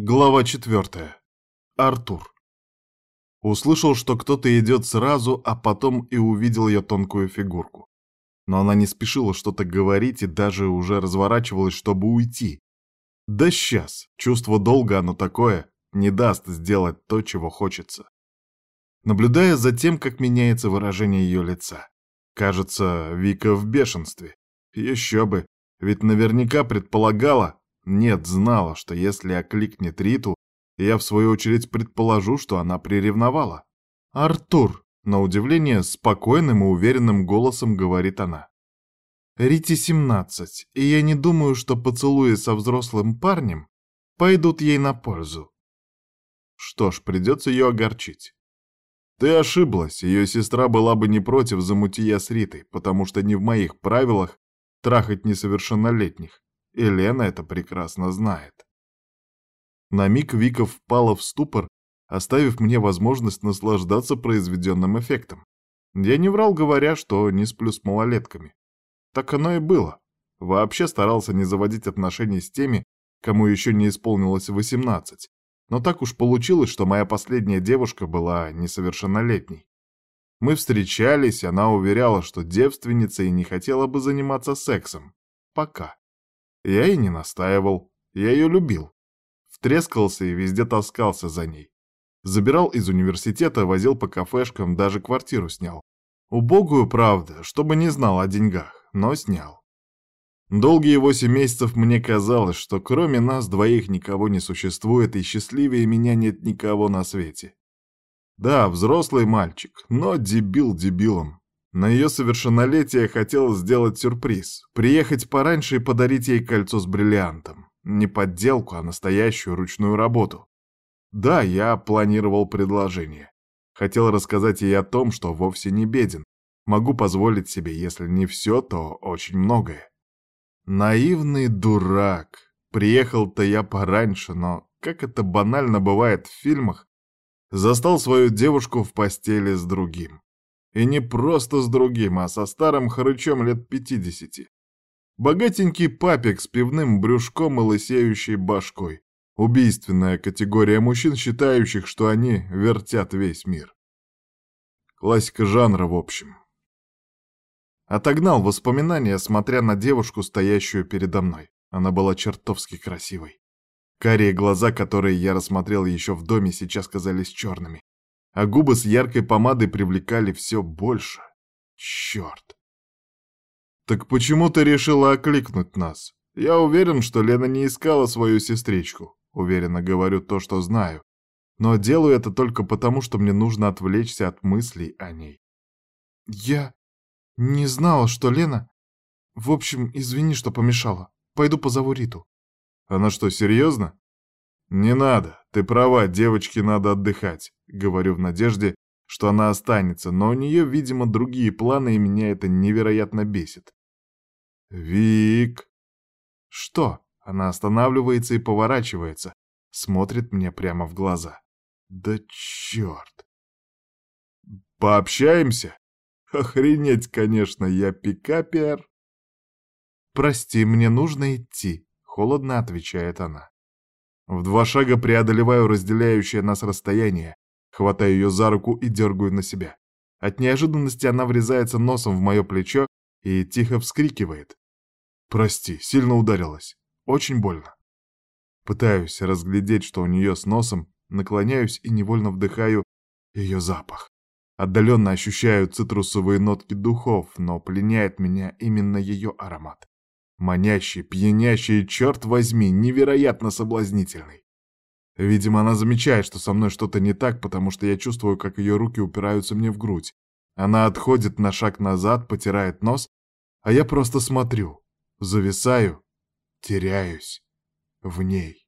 Глава четвертая. Артур. Услышал, что кто-то идет сразу, а потом и увидел ее тонкую фигурку. Но она не спешила что-то говорить и даже уже разворачивалась, чтобы уйти. Да сейчас, чувство долга оно такое, не даст сделать то, чего хочется. Наблюдая за тем, как меняется выражение ее лица. Кажется, Вика в бешенстве. Еще бы, ведь наверняка предполагала, нет, знала, что если я Риту, я в свою очередь предположу, что она приревновала. «Артур!» — на удивление спокойным и уверенным голосом говорит она. «Рите 17, и я не думаю, что поцелуи со взрослым парнем пойдут ей на пользу». Что ж, придется ее огорчить. Ты ошиблась, ее сестра была бы не против замутия с Ритой, потому что не в моих правилах трахать несовершеннолетних. Елена это прекрасно знает. На миг Вика впала в ступор, оставив мне возможность наслаждаться произведенным эффектом. Я не врал, говоря, что не сплю с малолетками. Так оно и было. Вообще старался не заводить отношения с теми, кому еще не исполнилось 18. Но так уж получилось, что моя последняя девушка была несовершеннолетней. Мы встречались, она уверяла, что девственница и не хотела бы заниматься сексом. Пока. Я и не настаивал, я ее любил. Втрескался и везде таскался за ней. Забирал из университета, возил по кафешкам, даже квартиру снял. Убогую, правда, чтобы не знал о деньгах, но снял. Долгие восемь месяцев мне казалось, что кроме нас двоих никого не существует, и счастливее меня нет никого на свете. Да, взрослый мальчик, но дебил дебилом, на ее совершеннолетие я хотел сделать сюрприз. Приехать пораньше и подарить ей кольцо с бриллиантом. Не подделку, а настоящую ручную работу. Да, я планировал предложение. Хотел рассказать ей о том, что вовсе не беден. Могу позволить себе, если не все, то очень многое. Наивный дурак. Приехал-то я пораньше, но, как это банально бывает в фильмах, застал свою девушку в постели с другим. И не просто с другим, а со старым хрычом лет пятидесяти. Богатенький папик с пивным брюшком и лысеющей башкой. Убийственная категория мужчин, считающих, что они вертят весь мир. Классика жанра, в общем. Отогнал воспоминания, смотря на девушку, стоящую передо мной. Она была чертовски красивой. Карие глаза, которые я рассмотрел еще в доме, сейчас казались черными а губы с яркой помадой привлекали все больше. Черт! Так почему ты решила окликнуть нас? Я уверен, что Лена не искала свою сестричку. Уверенно говорю то, что знаю. Но делаю это только потому, что мне нужно отвлечься от мыслей о ней. Я не знала, что Лена... В общем, извини, что помешала. Пойду позову Риту. Она что, серьезно? Не надо. «Ты права, девочке надо отдыхать», — говорю в надежде, что она останется, но у нее, видимо, другие планы, и меня это невероятно бесит. «Вик!» «Что?» Она останавливается и поворачивается, смотрит мне прямо в глаза. «Да черт!» «Пообщаемся?» «Охренеть, конечно, я пикапер!» «Прости, мне нужно идти», — холодно отвечает она. В два шага преодолеваю разделяющее нас расстояние, хватаю ее за руку и дергаю на себя. От неожиданности она врезается носом в мое плечо и тихо вскрикивает. «Прости, сильно ударилась. Очень больно». Пытаюсь разглядеть, что у нее с носом, наклоняюсь и невольно вдыхаю ее запах. Отдаленно ощущаю цитрусовые нотки духов, но пленяет меня именно ее аромат манящий, пьянящий, черт возьми, невероятно соблазнительный. Видимо, она замечает, что со мной что-то не так, потому что я чувствую, как ее руки упираются мне в грудь. Она отходит на шаг назад, потирает нос, а я просто смотрю, зависаю, теряюсь в ней.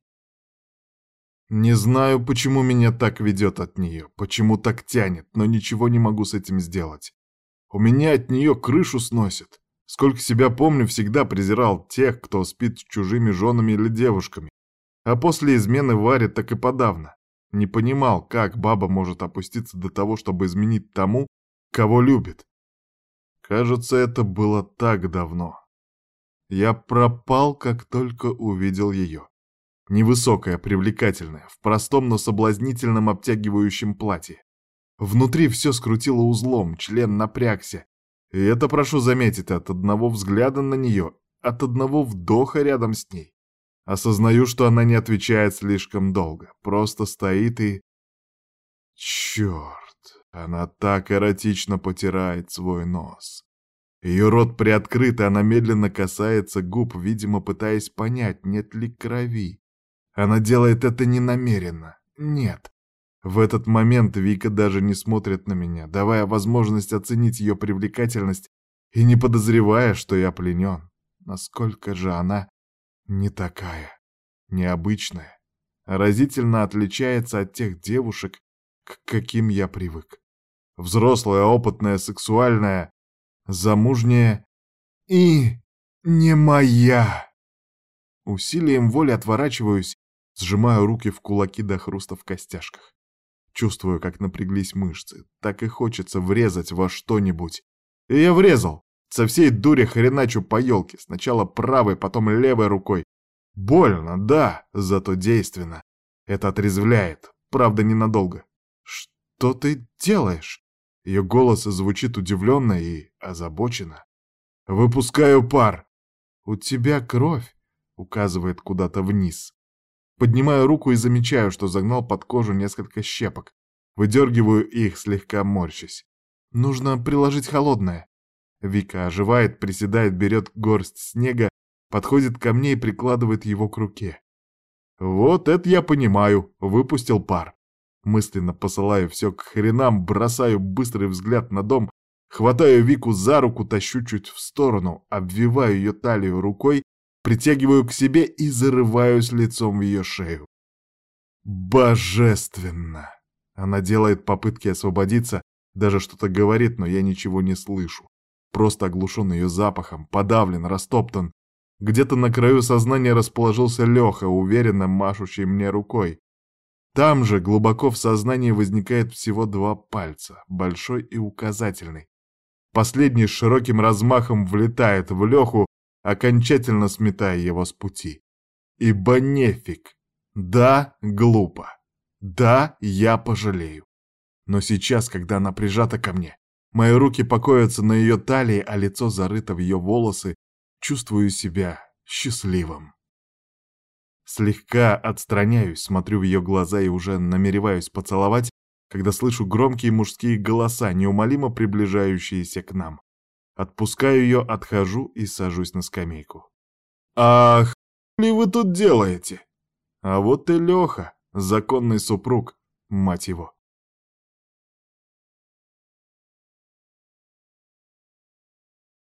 Не знаю, почему меня так ведет от нее, почему так тянет, но ничего не могу с этим сделать. У меня от нее крышу сносит. Сколько себя помню, всегда презирал тех, кто спит с чужими женами или девушками. А после измены Варе так и подавно. Не понимал, как баба может опуститься до того, чтобы изменить тому, кого любит. Кажется, это было так давно. Я пропал, как только увидел ее. Невысокая, привлекательная, в простом, но соблазнительном обтягивающем платье. Внутри все скрутило узлом, член напрягся, и это, прошу заметить, от одного взгляда на нее, от одного вдоха рядом с ней. Осознаю, что она не отвечает слишком долго, просто стоит и... Черт, она так эротично потирает свой нос. Ее рот приоткрыт, и она медленно касается губ, видимо, пытаясь понять, нет ли крови. Она делает это не намеренно. Нет, в этот момент Вика даже не смотрит на меня, давая возможность оценить ее привлекательность и не подозревая, что я пленен. Насколько же она не такая, необычная, разительно отличается от тех девушек, к каким я привык. Взрослая, опытная, сексуальная, замужняя и не моя. Усилием воли отворачиваюсь, сжимаю руки в кулаки до хруста в костяшках. Чувствую, как напряглись мышцы. Так и хочется врезать во что-нибудь. И я врезал. Со всей дури хреначу по елке. Сначала правой, потом левой рукой. Больно, да, зато действенно. Это отрезвляет. Правда, ненадолго. Что ты делаешь? Ее голос звучит удивленно и озабоченно. «Выпускаю пар!» «У тебя кровь!» — указывает куда-то вниз. Поднимаю руку и замечаю, что загнал под кожу несколько щепок. Выдергиваю их, слегка морщась. Нужно приложить холодное. Вика оживает, приседает, берет горсть снега, подходит ко мне и прикладывает его к руке. Вот это я понимаю, выпустил пар. Мысленно посылаю все к хренам, бросаю быстрый взгляд на дом, хватаю Вику за руку, тащу чуть в сторону, обвиваю ее талию рукой притягиваю к себе и зарываюсь лицом в ее шею. Божественно! Она делает попытки освободиться, даже что-то говорит, но я ничего не слышу. Просто оглушен ее запахом, подавлен, растоптан. Где-то на краю сознания расположился Леха, уверенно машущий мне рукой. Там же, глубоко в сознании, возникает всего два пальца, большой и указательный. Последний с широким размахом влетает в Леху, окончательно сметая его с пути. Ибо нефиг. Да, глупо. Да, я пожалею. Но сейчас, когда она прижата ко мне, мои руки покоятся на ее талии, а лицо зарыто в ее волосы, чувствую себя счастливым. Слегка отстраняюсь, смотрю в ее глаза и уже намереваюсь поцеловать, когда слышу громкие мужские голоса, неумолимо приближающиеся к нам. Отпускаю ее, отхожу и сажусь на скамейку. «Ах, ли вы тут делаете?» «А вот и Леха, законный супруг, мать его!»